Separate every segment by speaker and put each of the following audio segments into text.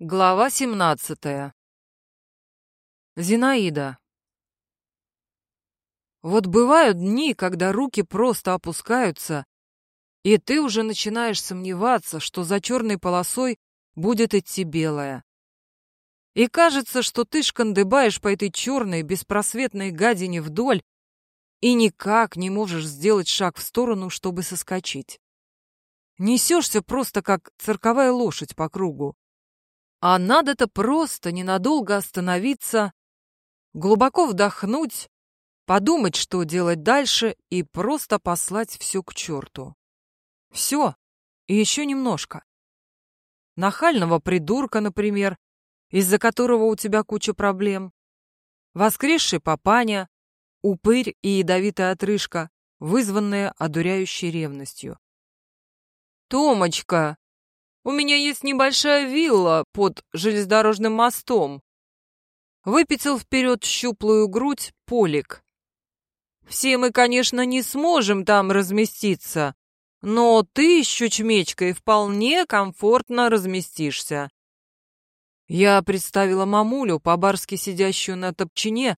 Speaker 1: Глава 17. Зинаида. Вот бывают дни, когда руки просто опускаются, и ты уже начинаешь сомневаться, что за черной полосой будет идти белая. И кажется, что ты шкандыбаешь по этой черной, беспросветной гадине вдоль и никак не можешь сделать шаг в сторону, чтобы соскочить. Несешься просто как цирковая лошадь по кругу. А надо-то просто ненадолго остановиться, глубоко вдохнуть, подумать, что делать дальше, и просто послать все к черту. Все, и еще немножко. Нахального придурка, например, из-за которого у тебя куча проблем. Воскресший папаня, упырь и ядовитая отрыжка, вызванная одуряющей ревностью. «Томочка!» У меня есть небольшая вилла под железнодорожным мостом. Выпятил вперед щуплую грудь Полик. Все мы, конечно, не сможем там разместиться, но ты с чучмечкой вполне комфортно разместишься. Я представила мамулю, по-барски сидящую на топчине,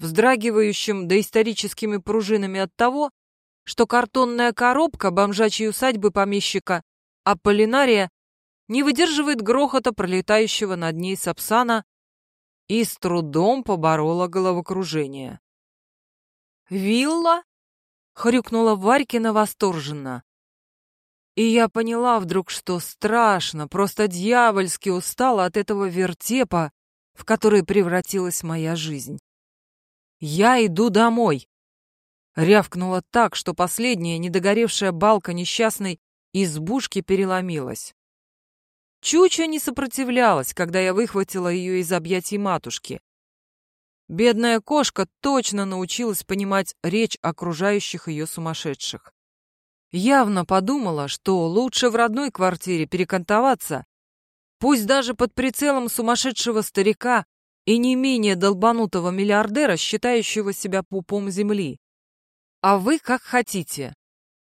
Speaker 1: вздрагивающим доисторическими пружинами от того, что картонная коробка бомжачьей усадьбы помещика Полинария не выдерживает грохота пролетающего над ней сапсана и с трудом поборола головокружение. «Вилла?» — хрюкнула Варькина восторженно. И я поняла вдруг, что страшно, просто дьявольски устала от этого вертепа, в который превратилась моя жизнь. «Я иду домой!» Рявкнула так, что последняя недогоревшая балка несчастной избушки переломилась. Чуча не сопротивлялась, когда я выхватила ее из объятий матушки. Бедная кошка точно научилась понимать речь окружающих ее сумасшедших. Явно подумала, что лучше в родной квартире перекантоваться, пусть даже под прицелом сумасшедшего старика и не менее долбанутого миллиардера, считающего себя пупом земли. А вы как хотите.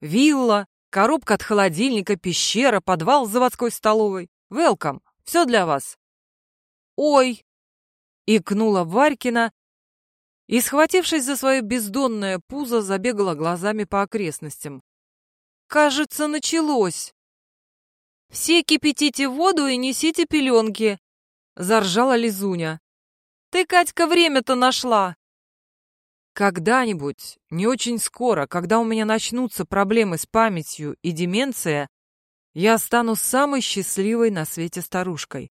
Speaker 1: Вилла, Коробка от холодильника, пещера, подвал с заводской столовой. Велкам, все для вас. Ой! Икнула Варькина и, схватившись за свое бездонное пузо, забегала глазами по окрестностям. Кажется, началось. Все кипятите воду и несите пеленки, заржала Лизуня. Ты, Катька, время-то нашла. Когда-нибудь, не очень скоро, когда у меня начнутся проблемы с памятью и деменция, я стану самой счастливой на свете старушкой.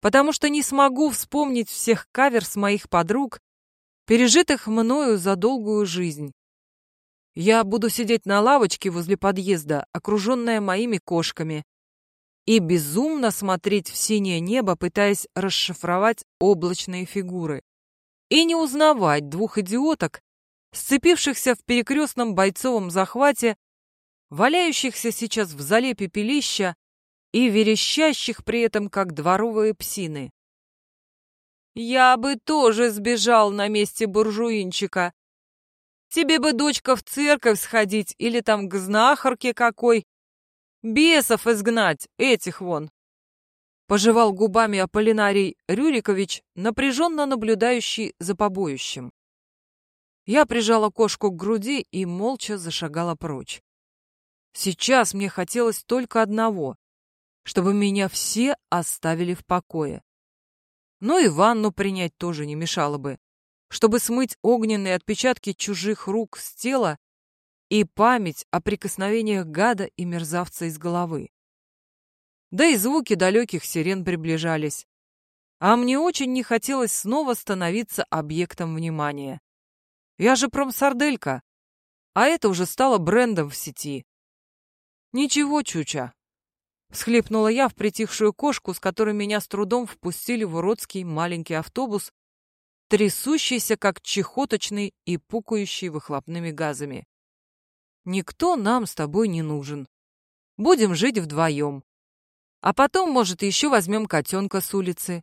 Speaker 1: Потому что не смогу вспомнить всех каверс моих подруг, пережитых мною за долгую жизнь. Я буду сидеть на лавочке возле подъезда, окруженная моими кошками, и безумно смотреть в синее небо, пытаясь расшифровать облачные фигуры и не узнавать двух идиоток, сцепившихся в перекрестном бойцовом захвате, валяющихся сейчас в зале пепелища и верещащих при этом, как дворовые псины. «Я бы тоже сбежал на месте буржуинчика. Тебе бы, дочка, в церковь сходить или там к знахарке какой. Бесов изгнать, этих вон пожевал губами Аполлинарий Рюрикович, напряженно наблюдающий за побоищем. Я прижала кошку к груди и молча зашагала прочь. Сейчас мне хотелось только одного, чтобы меня все оставили в покое. Но и ванну принять тоже не мешало бы, чтобы смыть огненные отпечатки чужих рук с тела и память о прикосновениях гада и мерзавца из головы да и звуки далеких сирен приближались. А мне очень не хотелось снова становиться объектом внимания. Я же промсарделька, а это уже стало брендом в сети. Ничего, Чуча. Схлипнула я в притихшую кошку, с которой меня с трудом впустили в уродский маленький автобус, трясущийся, как чехоточный и пукающий выхлопными газами. Никто нам с тобой не нужен. Будем жить вдвоем. А потом, может, еще возьмем котенка с улицы.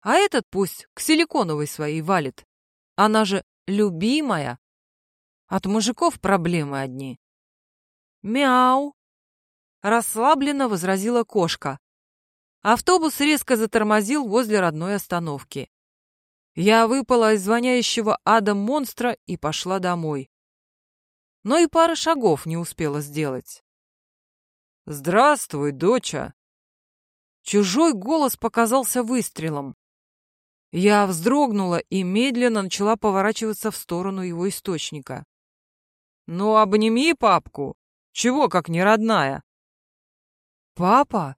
Speaker 1: А этот пусть к силиконовой своей валит. Она же любимая. От мужиков проблемы одни. Мяу! Расслабленно возразила кошка. Автобус резко затормозил возле родной остановки. Я выпала из звоняющего адом монстра и пошла домой. Но и пары шагов не успела сделать. «Здравствуй, доча!» Чужой голос показался выстрелом. Я вздрогнула и медленно начала поворачиваться в сторону его источника. «Ну, обними папку! Чего, как не родная?» «Папа?»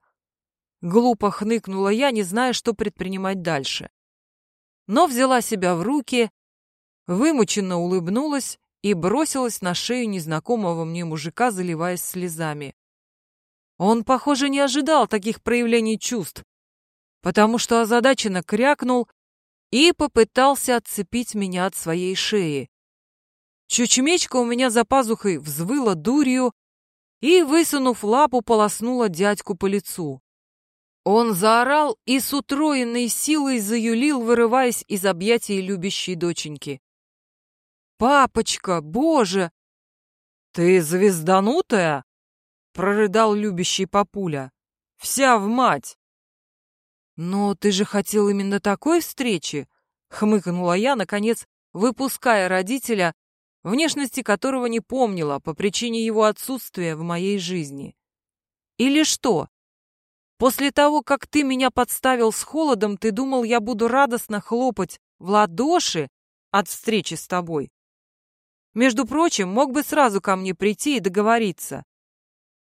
Speaker 1: Глупо хныкнула я, не зная, что предпринимать дальше. Но взяла себя в руки, вымученно улыбнулась и бросилась на шею незнакомого мне мужика, заливаясь слезами. Он, похоже, не ожидал таких проявлений чувств, потому что озадаченно крякнул и попытался отцепить меня от своей шеи. Чучмечка у меня за пазухой взвыла дурью и, высунув лапу, полоснула дядьку по лицу. Он заорал и с утроенной силой заюлил, вырываясь из объятий любящей доченьки. «Папочка, боже!» «Ты звезданутая?» — прорыдал любящий папуля. «Вся в мать!» «Но ты же хотел именно такой встречи?» — хмыкнула я, наконец, выпуская родителя, внешности которого не помнила по причине его отсутствия в моей жизни. «Или что?» После того, как ты меня подставил с холодом, ты думал, я буду радостно хлопать в ладоши от встречи с тобой? Между прочим, мог бы сразу ко мне прийти и договориться.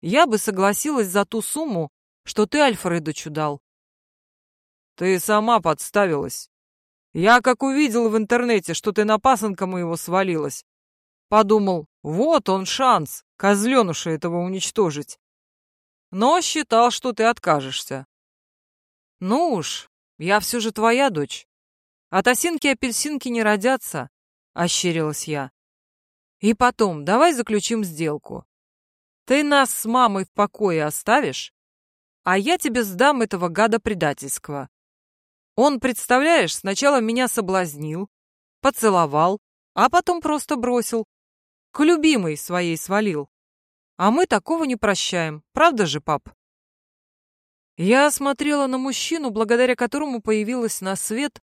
Speaker 1: Я бы согласилась за ту сумму, что ты Альфредочу дал. Ты сама подставилась. Я как увидел в интернете, что ты на пасынка моего свалилась. Подумал, вот он шанс, козленуша этого уничтожить но считал, что ты откажешься. Ну уж, я все же твоя дочь. От осинки-апельсинки не родятся, — ощерилась я. И потом, давай заключим сделку. Ты нас с мамой в покое оставишь, а я тебе сдам этого гада предательского. Он, представляешь, сначала меня соблазнил, поцеловал, а потом просто бросил. К любимой своей свалил. А мы такого не прощаем, правда же, пап? Я смотрела на мужчину, благодаря которому появилась на свет,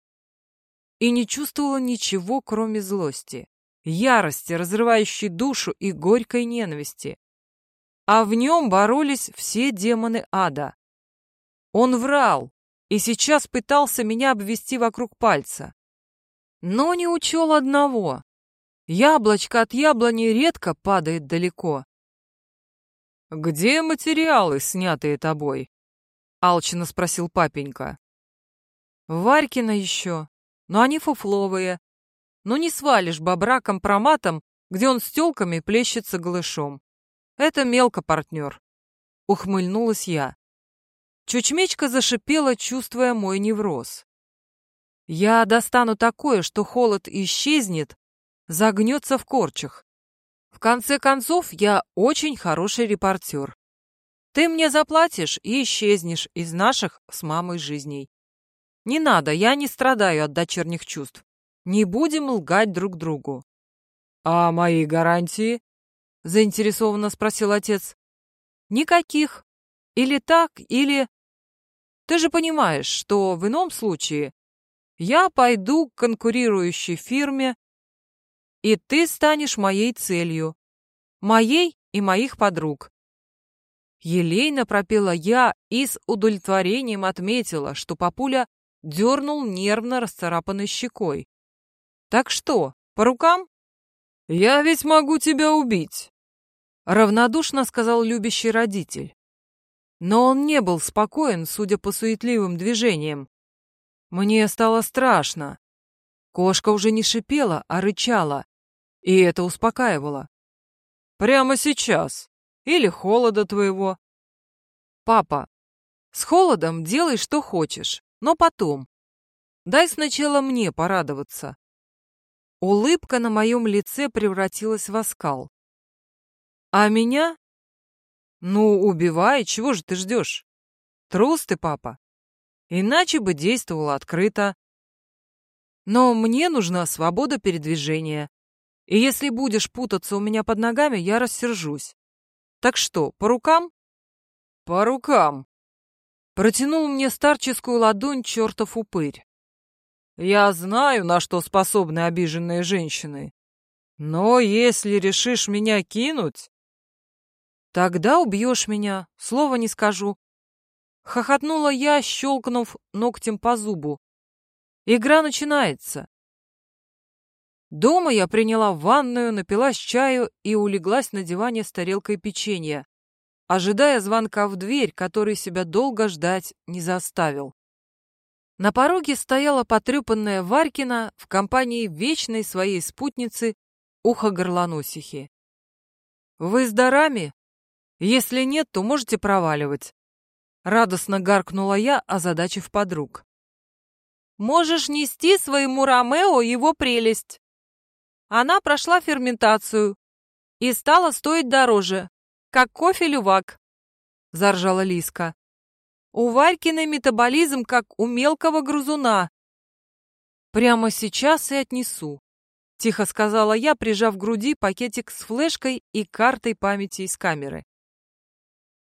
Speaker 1: и не чувствовала ничего, кроме злости, ярости, разрывающей душу и горькой ненависти. А в нем боролись все демоны ада. Он врал и сейчас пытался меня обвести вокруг пальца. Но не учел одного. Яблочко от яблони редко падает далеко. «Где материалы, снятые тобой?» — алчно спросил папенька. «Варькина еще, но они фуфловые. Ну не свалишь бобра компроматом, где он с тёлками плещется голышом. Это мелко, партнер», — ухмыльнулась я. Чучмечка зашипела, чувствуя мой невроз. «Я достану такое, что холод исчезнет, загнется в корчах. В конце концов, я очень хороший репортер. Ты мне заплатишь и исчезнешь из наших с мамой жизней. Не надо, я не страдаю от дочерних чувств. Не будем лгать друг другу. А мои гарантии? Заинтересованно спросил отец. Никаких. Или так, или... Ты же понимаешь, что в ином случае я пойду к конкурирующей фирме, и ты станешь моей целью. Моей и моих подруг. Елейно пропела я и с удовлетворением отметила, что папуля дернул нервно расцарапанной щекой. «Так что, по рукам?» «Я ведь могу тебя убить», — равнодушно сказал любящий родитель. Но он не был спокоен, судя по суетливым движениям. Мне стало страшно. Кошка уже не шипела, а рычала, и это успокаивало. Прямо сейчас. Или холода твоего. Папа, с холодом делай, что хочешь, но потом. Дай сначала мне порадоваться. Улыбка на моем лице превратилась в оскал. А меня? Ну, убивай, чего же ты ждешь? Трус ты, папа. Иначе бы действовала открыто. Но мне нужна свобода передвижения. И если будешь путаться у меня под ногами, я рассержусь. Так что, по рукам? По рукам. протянул мне старческую ладонь чертов упырь. Я знаю, на что способны обиженные женщины. Но если решишь меня кинуть... Тогда убьешь меня, слова не скажу. Хохотнула я, щелкнув ногтем по зубу. Игра начинается. Дома я приняла ванную, напилась чаю и улеглась на диване с тарелкой печенья, ожидая звонка в дверь, который себя долго ждать не заставил. На пороге стояла потрепанная Варькина в компании вечной своей спутницы ухо-горлоносихи. «Вы с дарами? Если нет, то можете проваливать», — радостно гаркнула я, озадачив подруг. «Можешь нести своему Ромео его прелесть», она прошла ферментацию и стала стоить дороже, как кофе-лювак, — заржала Лиска. У Варькиной метаболизм, как у мелкого грызуна. Прямо сейчас и отнесу, — тихо сказала я, прижав к груди пакетик с флешкой и картой памяти из камеры.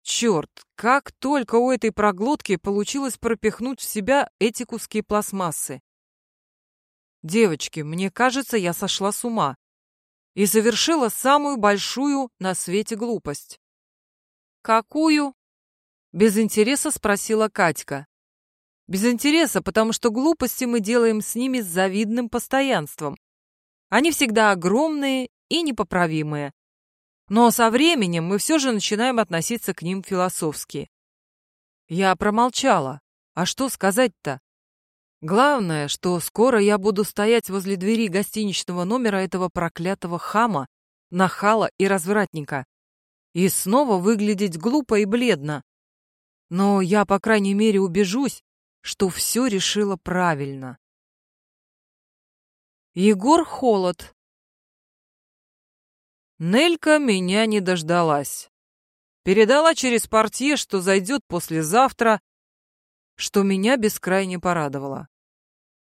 Speaker 1: Черт, как только у этой проглотки получилось пропихнуть в себя эти куски пластмассы. Девочки, мне кажется, я сошла с ума и совершила самую большую на свете глупость. Какую? Без интереса спросила Катька. Без интереса, потому что глупости мы делаем с ними с завидным постоянством. Они всегда огромные и непоправимые. Но со временем мы все же начинаем относиться к ним философски. Я промолчала. А что сказать-то? Главное, что скоро я буду стоять возле двери гостиничного номера этого проклятого хама, нахала и развратника. И снова выглядеть глупо и бледно. Но я, по крайней мере, убежусь, что все решила правильно. Егор Холод Нелька меня не дождалась. Передала через портье, что зайдет послезавтра, что меня бескрайне порадовало.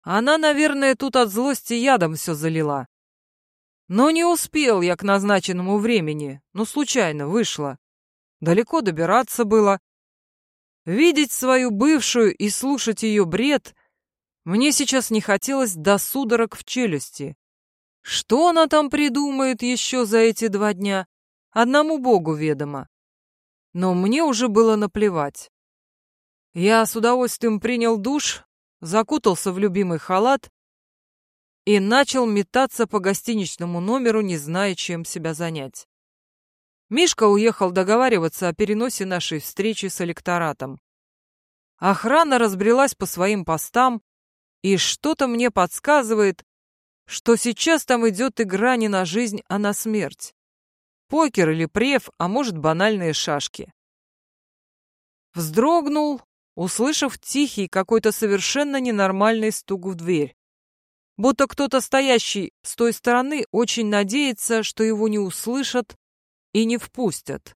Speaker 1: Она, наверное, тут от злости ядом все залила. Но не успел я к назначенному времени, ну, случайно вышло. Далеко добираться было. Видеть свою бывшую и слушать ее бред мне сейчас не хотелось до судорог в челюсти. Что она там придумает еще за эти два дня, одному богу ведомо. Но мне уже было наплевать. Я с удовольствием принял душ, закутался в любимый халат и начал метаться по гостиничному номеру, не зная, чем себя занять. Мишка уехал договариваться о переносе нашей встречи с электоратом. Охрана разбрелась по своим постам, и что-то мне подсказывает, что сейчас там идет игра не на жизнь, а на смерть. Покер или преф, а может банальные шашки. Вздрогнул, услышав тихий, какой-то совершенно ненормальный стук в дверь. Будто кто-то, стоящий с той стороны, очень надеется, что его не услышат и не впустят.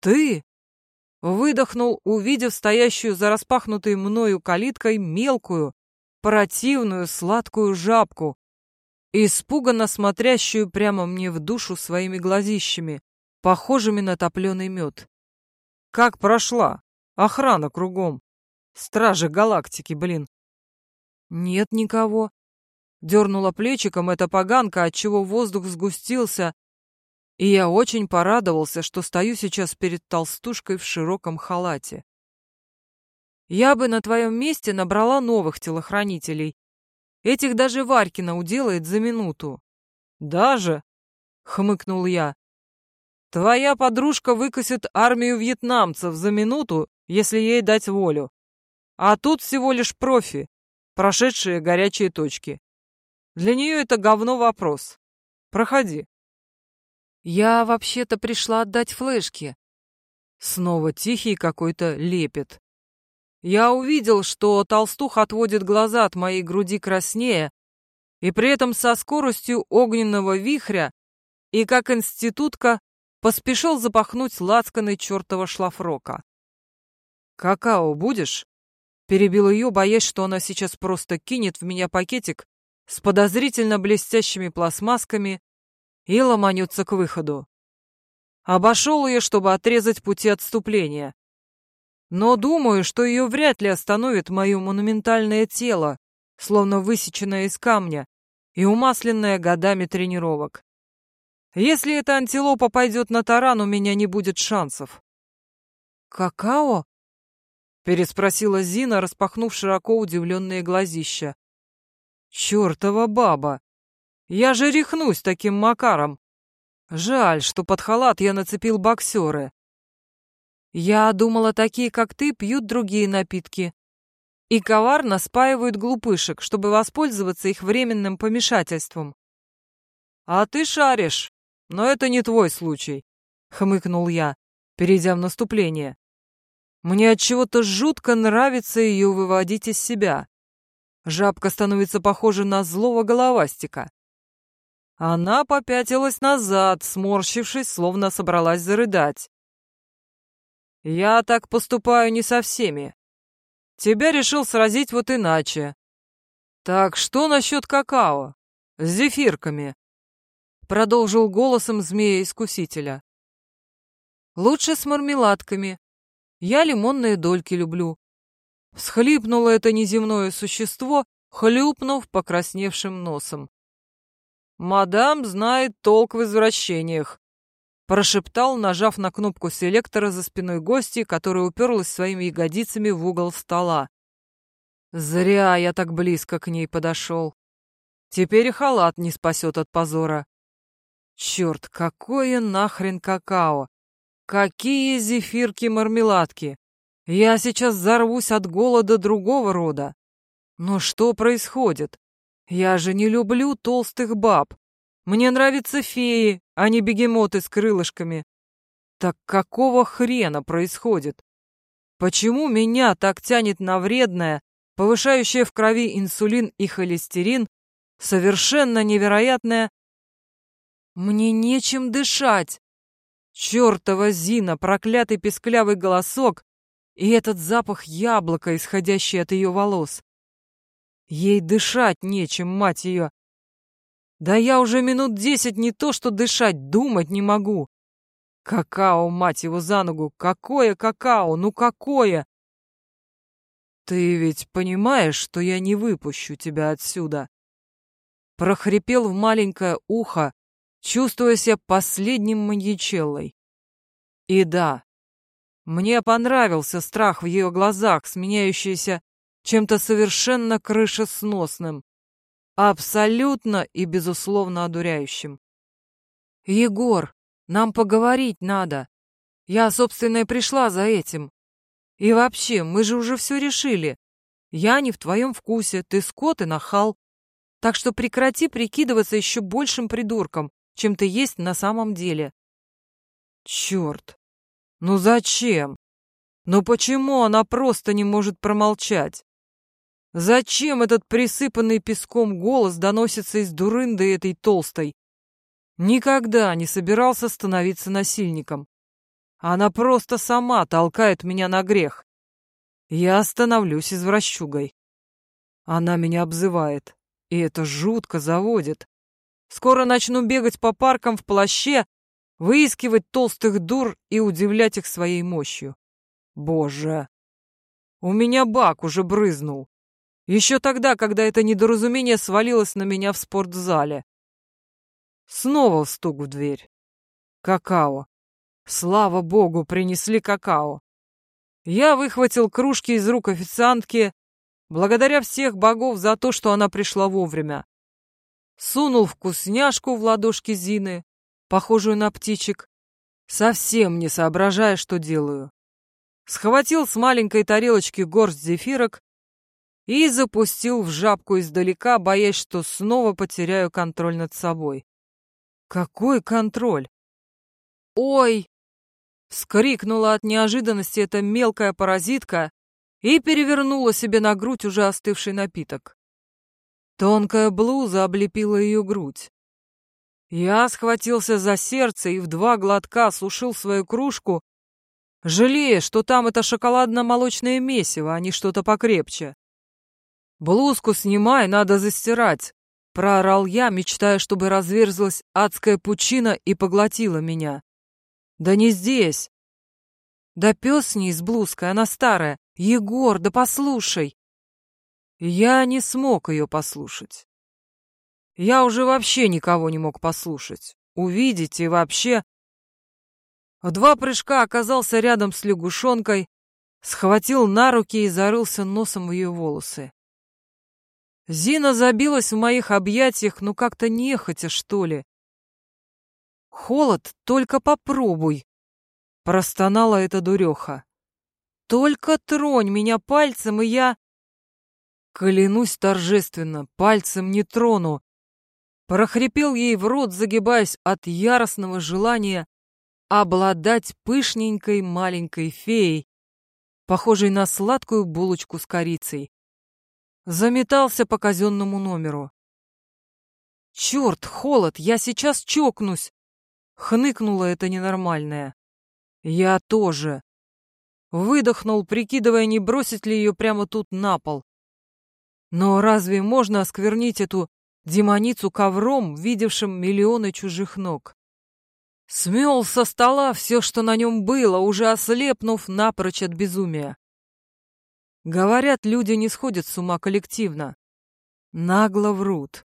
Speaker 1: «Ты?» — выдохнул, увидев стоящую за распахнутой мною калиткой мелкую, противную, сладкую жабку, испуганно смотрящую прямо мне в душу своими глазищами, похожими на топленый мед. «Как прошла?» Охрана кругом. Стражи галактики, блин. Нет никого. Дернула плечиком эта поганка, отчего воздух сгустился, и я очень порадовался, что стою сейчас перед толстушкой в широком халате. Я бы на твоем месте набрала новых телохранителей. Этих даже Варькина уделает за минуту. Даже? Хмыкнул я. Твоя подружка выкосит армию вьетнамцев за минуту если ей дать волю. А тут всего лишь профи, прошедшие горячие точки. Для нее это говно вопрос. Проходи. Я вообще-то пришла отдать флешки. Снова тихий какой-то лепет. Я увидел, что толстух отводит глаза от моей груди краснее, и при этом со скоростью огненного вихря и, как институтка, поспешил запахнуть лацканой чертова шлафрока. «Какао будешь?» Перебил ее, боясь, что она сейчас просто кинет в меня пакетик с подозрительно блестящими пластмасками и ломанется к выходу. Обошел ее, чтобы отрезать пути отступления. Но думаю, что ее вряд ли остановит мое монументальное тело, словно высеченное из камня и умасленное годами тренировок. Если эта антилопа пойдет на таран, у меня не будет шансов. «Какао?» — переспросила Зина, распахнув широко удивленные глазища. «Чёртова баба! Я же рехнусь таким макаром! Жаль, что под халат я нацепил боксеры. Я думала, такие, как ты, пьют другие напитки и коварно спаивают глупышек, чтобы воспользоваться их временным помешательством. А ты шаришь, но это не твой случай, хмыкнул я, перейдя в наступление. Мне от чего-то жутко нравится ее выводить из себя. Жабка становится похожа на злого головастика. Она попятилась назад, сморщившись, словно собралась зарыдать. «Я так поступаю не со всеми. Тебя решил сразить вот иначе. Так что насчет какао? С зефирками?» Продолжил голосом змея-искусителя. «Лучше с мармеладками. Я лимонные дольки люблю. Всхлипнуло это неземное существо, хлюпнув покрасневшим носом. «Мадам знает толк в извращениях», — прошептал, нажав на кнопку селектора за спиной гости, которая уперлась своими ягодицами в угол стола. Зря я так близко к ней подошел. Теперь и халат не спасет от позора. Черт, какое нахрен какао! Какие зефирки-мармеладки! Я сейчас взорвусь от голода другого рода. Но что происходит? Я же не люблю толстых баб. Мне нравятся феи, а не бегемоты с крылышками. Так какого хрена происходит? Почему меня так тянет на вредное, повышающее в крови инсулин и холестерин, совершенно невероятное... Мне нечем дышать. Чёртова Зина, проклятый песклявый голосок и этот запах яблока, исходящий от ее волос. Ей дышать нечем, мать ее. Да я уже минут десять не то что дышать, думать не могу. Какао, мать его, за ногу! Какое какао? Ну какое? Ты ведь понимаешь, что я не выпущу тебя отсюда? Прохрипел в маленькое ухо, чувствуя себя последним маньячеллой. И да, мне понравился страх в ее глазах, сменяющийся чем-то совершенно крышесносным, абсолютно и безусловно одуряющим. «Егор, нам поговорить надо. Я, собственно, и пришла за этим. И вообще, мы же уже все решили. Я не в твоем вкусе, ты скот и нахал. Так что прекрати прикидываться еще большим придурком, чем ты есть на самом деле». «Черт! Ну зачем? Ну почему она просто не может промолчать? Зачем этот присыпанный песком голос доносится из дурынды этой толстой? Никогда не собирался становиться насильником. Она просто сама толкает меня на грех. Я становлюсь извращугой. Она меня обзывает, и это жутко заводит. Скоро начну бегать по паркам в плаще, выискивать толстых дур и удивлять их своей мощью. Боже! У меня бак уже брызнул. Еще тогда, когда это недоразумение свалилось на меня в спортзале. Снова стук в дверь. Какао. Слава богу, принесли какао. Я выхватил кружки из рук официантки, благодаря всех богов за то, что она пришла вовремя. Сунул вкусняшку в ладошки Зины, похожую на птичек, совсем не соображая, что делаю. Схватил с маленькой тарелочки горсть зефирок и запустил в жабку издалека, боясь, что снова потеряю контроль над собой. Какой контроль? «Ой!» — скрикнула от неожиданности эта мелкая паразитка и перевернула себе на грудь уже остывший напиток. Тонкая блуза облепила ее грудь. Я схватился за сердце и в два глотка сушил свою кружку, жалея, что там это шоколадно-молочное месиво, а не что-то покрепче. «Блузку снимай, надо застирать», — проорал я, мечтая, чтобы разверзлась адская пучина и поглотила меня. «Да не здесь!» Да пес с ней с блузкой, она старая. Егор, да послушай. Я не смог ее послушать. Я уже вообще никого не мог послушать, увидеть и вообще... В два прыжка оказался рядом с лягушонкой, схватил на руки и зарылся носом в ее волосы. Зина забилась в моих объятиях, ну как-то нехотя, что ли. «Холод, только попробуй!» — простонала эта дуреха. «Только тронь меня пальцем, и я...» Клянусь торжественно, пальцем не трону. Прохрипел ей в рот, загибаясь от яростного желания обладать пышненькой маленькой феей, похожей на сладкую булочку с корицей. Заметался по казенному номеру. «Черт, холод, я сейчас чокнусь!» Хныкнула это ненормальное. «Я тоже!» Выдохнул, прикидывая, не бросить ли ее прямо тут на пол. Но разве можно осквернить эту демоницу ковром, видевшим миллионы чужих ног? Смел со стола все, что на нем было, уже ослепнув напрочь от безумия. Говорят, люди не сходят с ума коллективно. Нагло врут.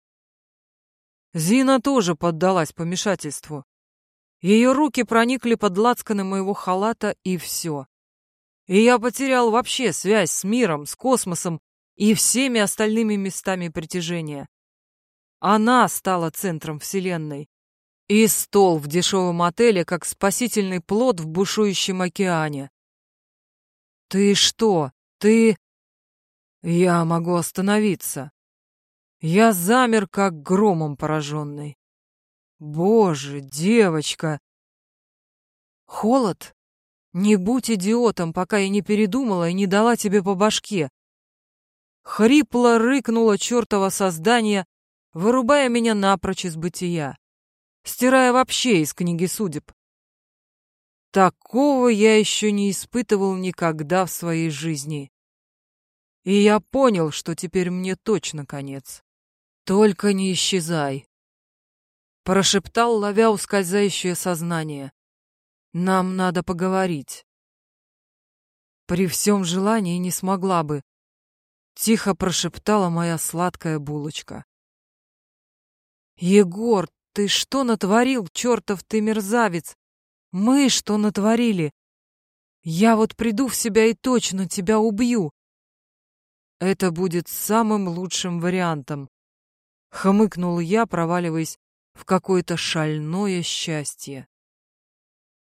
Speaker 1: Зина тоже поддалась помешательству. Ее руки проникли под лацканы моего халата, и все. И я потерял вообще связь с миром, с космосом и всеми остальными местами притяжения. Она стала центром Вселенной. И стол в дешевом отеле, как спасительный плод в бушующем океане. «Ты что? Ты...» Я могу остановиться. Я замер, как громом пораженный. Боже, девочка! Холод? Не будь идиотом, пока я не передумала и не дала тебе по башке. Хрипло рыкнуло чертово создание, вырубая меня напрочь из бытия, стирая вообще из книги судеб. Такого я еще не испытывал никогда в своей жизни. И я понял, что теперь мне точно конец. Только не исчезай. Прошептал, ловя ускользающее сознание. Нам надо поговорить. При всем желании не смогла бы. Тихо прошептала моя сладкая булочка. Егор, ты что натворил, чертов ты мерзавец? Мы что натворили? Я вот приду в себя и точно тебя убью. Это будет самым лучшим вариантом. Хмыкнул я, проваливаясь в какое-то шальное счастье.